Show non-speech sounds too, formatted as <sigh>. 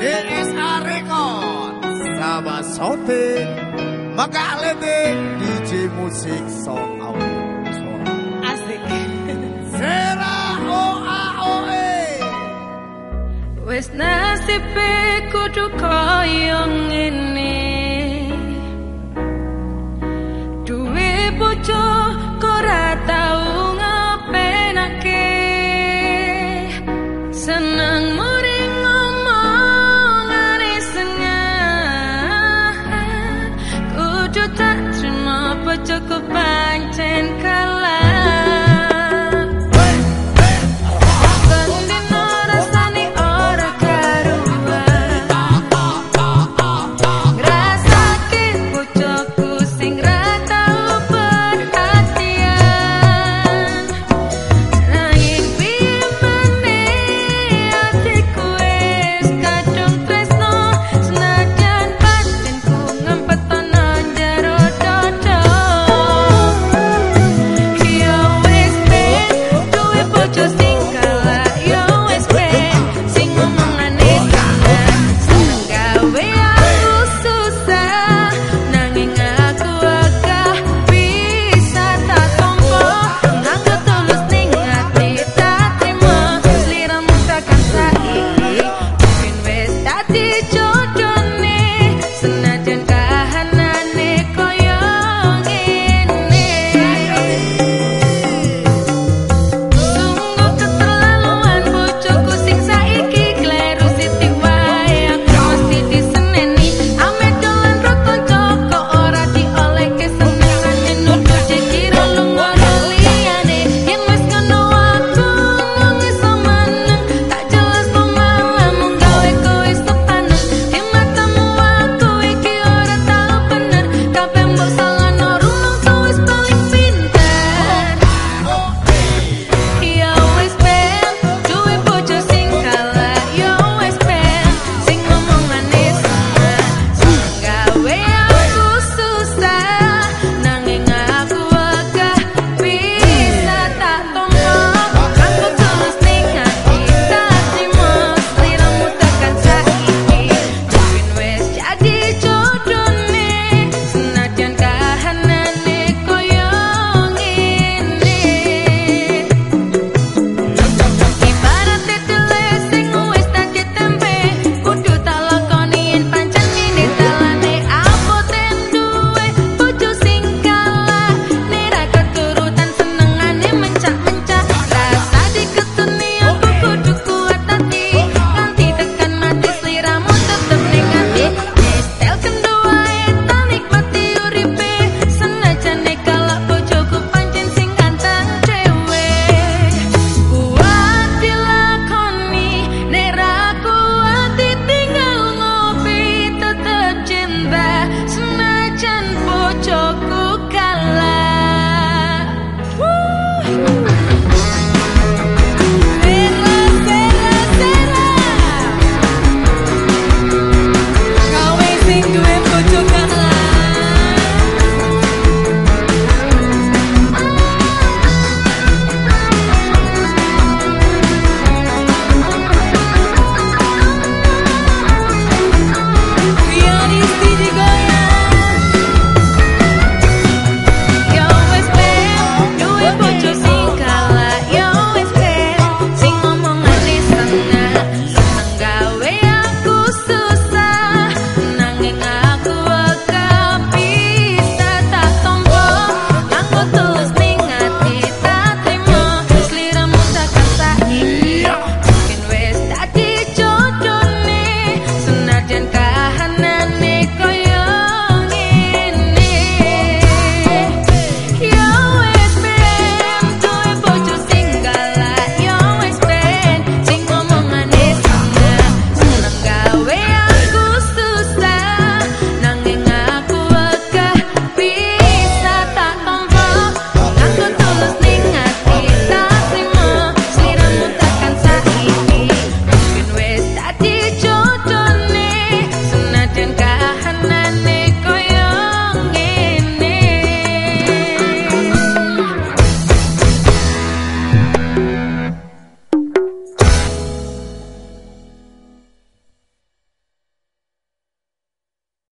DSA Record Sama Sote Mekah Lete DJ musik Song Awe Asik. <laughs> Sera OAOE Wes nasibe kudu koyo ngene. Duwe bojo took a bite and